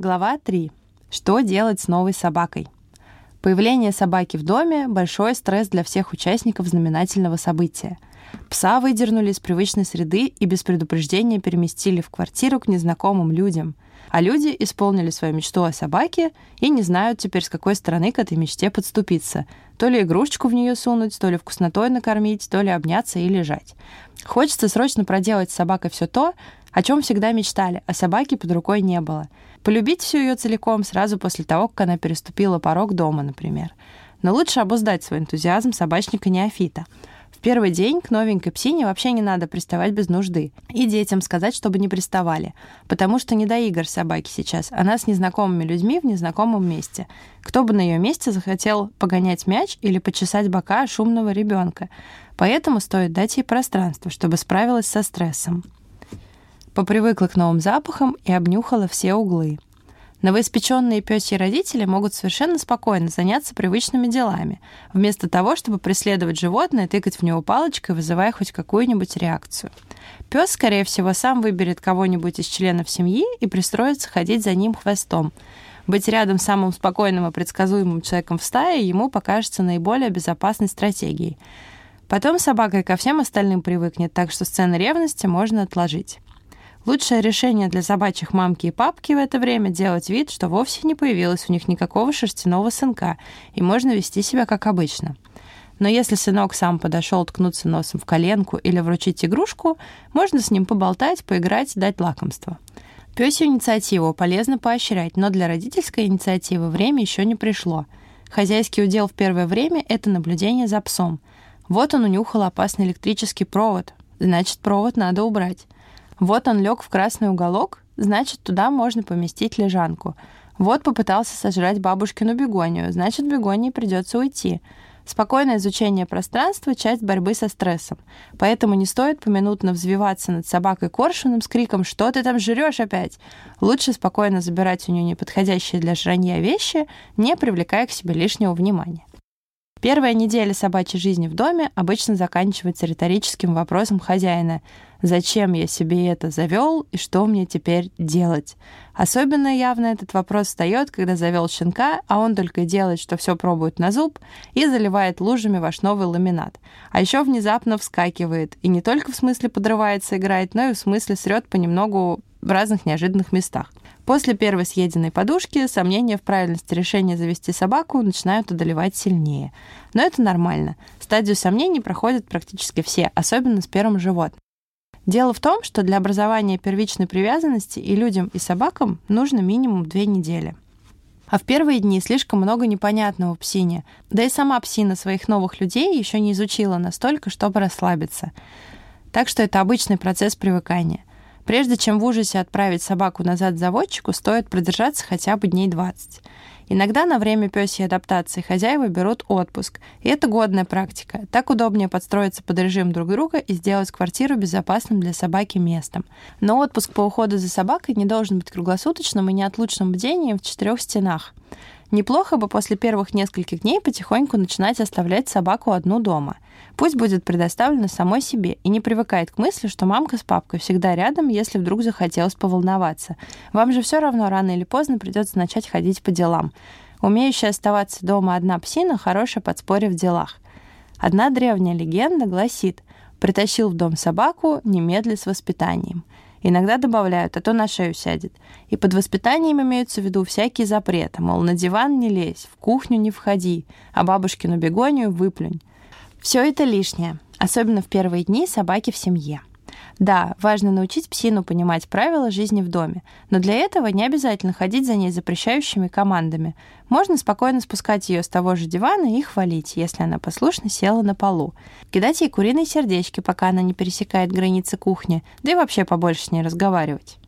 Глава 3. Что делать с новой собакой? Появление собаки в доме – большой стресс для всех участников знаменательного события. Пса выдернули из привычной среды и без предупреждения переместили в квартиру к незнакомым людям. А люди исполнили свою мечту о собаке и не знают теперь, с какой стороны к этой мечте подступиться. То ли игрушечку в нее сунуть, то ли вкуснотой накормить, то ли обняться и лежать. Хочется срочно проделать с собакой все то, о чем всегда мечтали, а собаки под рукой не было. Полюбить всю ее целиком сразу после того, как она переступила порог дома, например. Но лучше обуздать свой энтузиазм собачника-неофита. В первый день к новенькой псине вообще не надо приставать без нужды. И детям сказать, чтобы не приставали. Потому что не до игр собаки сейчас. Она с незнакомыми людьми в незнакомом месте. Кто бы на ее месте захотел погонять мяч или почесать бока шумного ребенка. Поэтому стоит дать ей пространство, чтобы справилась со стрессом попривыкла к новым запахам и обнюхала все углы. Новоиспеченные пёсьи родители могут совершенно спокойно заняться привычными делами, вместо того, чтобы преследовать животное, тыкать в него палочкой, вызывая хоть какую-нибудь реакцию. Пес, скорее всего, сам выберет кого-нибудь из членов семьи и пристроится ходить за ним хвостом. Быть рядом с самым спокойным и предсказуемым человеком в стае ему покажется наиболее безопасной стратегией. Потом собака ко всем остальным привыкнет, так что сцены ревности можно отложить. Лучшее решение для собачьих мамки и папки в это время делать вид, что вовсе не появилось у них никакого шерстяного сынка, и можно вести себя как обычно. Но если сынок сам подошел ткнуться носом в коленку или вручить игрушку, можно с ним поболтать, поиграть, дать лакомство. Пёсью инициативу полезно поощрять, но для родительской инициативы время еще не пришло. Хозяйский удел в первое время — это наблюдение за псом. Вот он унюхал опасный электрический провод, значит, провод надо убрать. Вот он лег в красный уголок, значит, туда можно поместить лежанку. Вот попытался сожрать бабушкину бегонию, значит, бегонии придется уйти. Спокойное изучение пространства — часть борьбы со стрессом. Поэтому не стоит поминутно взвиваться над собакой коршуном с криком «Что ты там жрешь опять?». Лучше спокойно забирать у нее неподходящие для жранья вещи, не привлекая к себе лишнего внимания. Первая неделя собачьей жизни в доме обычно заканчивается риторическим вопросом хозяина «Зачем я себе это завел и что мне теперь делать?». Особенно явно этот вопрос встает, когда завел щенка, а он только делает, что все пробует на зуб и заливает лужами ваш новый ламинат. А еще внезапно вскакивает и не только в смысле подрывается играет, но и в смысле срет понемногу в разных неожиданных местах. После первой съеденной подушки сомнения в правильности решения завести собаку начинают одолевать сильнее. Но это нормально. Стадию сомнений проходят практически все, особенно с первым животным. Дело в том, что для образования первичной привязанности и людям, и собакам нужно минимум две недели. А в первые дни слишком много непонятного псине, да и сама псина своих новых людей еще не изучила настолько, чтобы расслабиться. Так что это обычный процесс привыкания. Прежде чем в ужасе отправить собаку назад заводчику, стоит продержаться хотя бы дней 20. Иногда на время пёсьей адаптации хозяева берут отпуск, и это годная практика. Так удобнее подстроиться под режим друг друга и сделать квартиру безопасным для собаки местом. Но отпуск по уходу за собакой не должен быть круглосуточным и неотлучным бдением в четырех стенах. Неплохо бы после первых нескольких дней потихоньку начинать оставлять собаку одну дома. Пусть будет предоставлена самой себе и не привыкает к мысли, что мамка с папкой всегда рядом, если вдруг захотелось поволноваться. Вам же все равно рано или поздно придется начать ходить по делам. Умеющая оставаться дома одна псина – хорошее подспорье в делах. Одна древняя легенда гласит «Притащил в дом собаку, немедли с воспитанием». Иногда добавляют, а то на шею сядет. И под воспитанием имеются в виду всякие запреты, мол, на диван не лезь, в кухню не входи, а бабушкину бегонию выплюнь. Все это лишнее, особенно в первые дни собаки в семье. Да, важно научить псину понимать правила жизни в доме, но для этого не обязательно ходить за ней запрещающими командами. Можно спокойно спускать ее с того же дивана и хвалить, если она послушно села на полу. Кидать ей куриные сердечки, пока она не пересекает границы кухни, да и вообще побольше с ней разговаривать.